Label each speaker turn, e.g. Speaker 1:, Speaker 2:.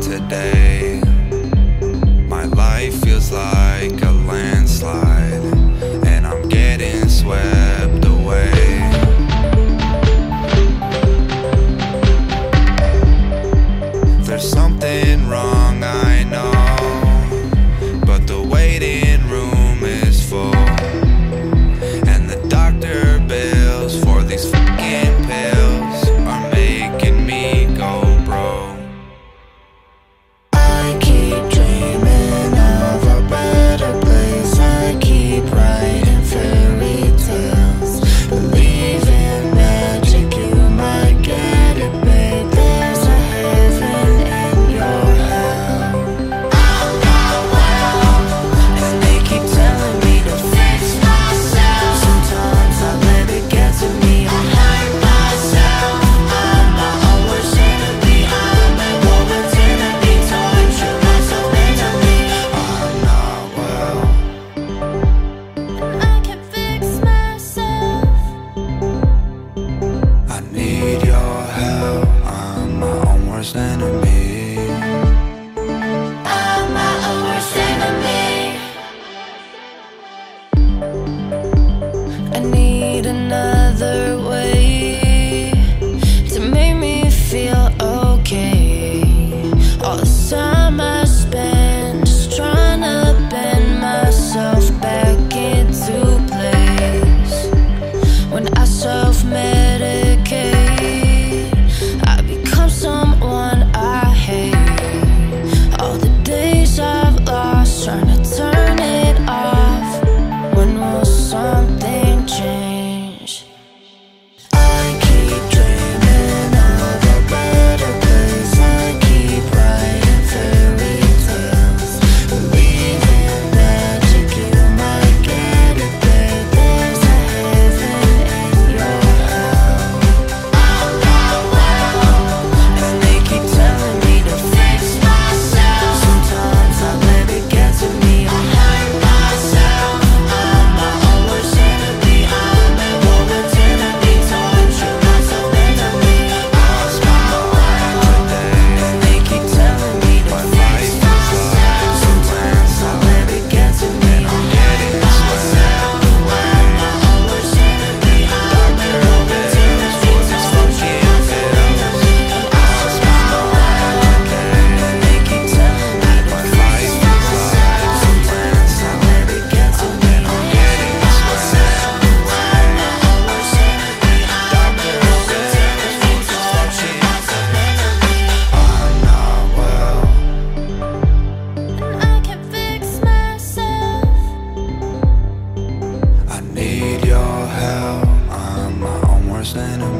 Speaker 1: today. My life feels like a landslide.
Speaker 2: worst enemy. I'm
Speaker 1: my own worst enemy.
Speaker 2: I need another sign of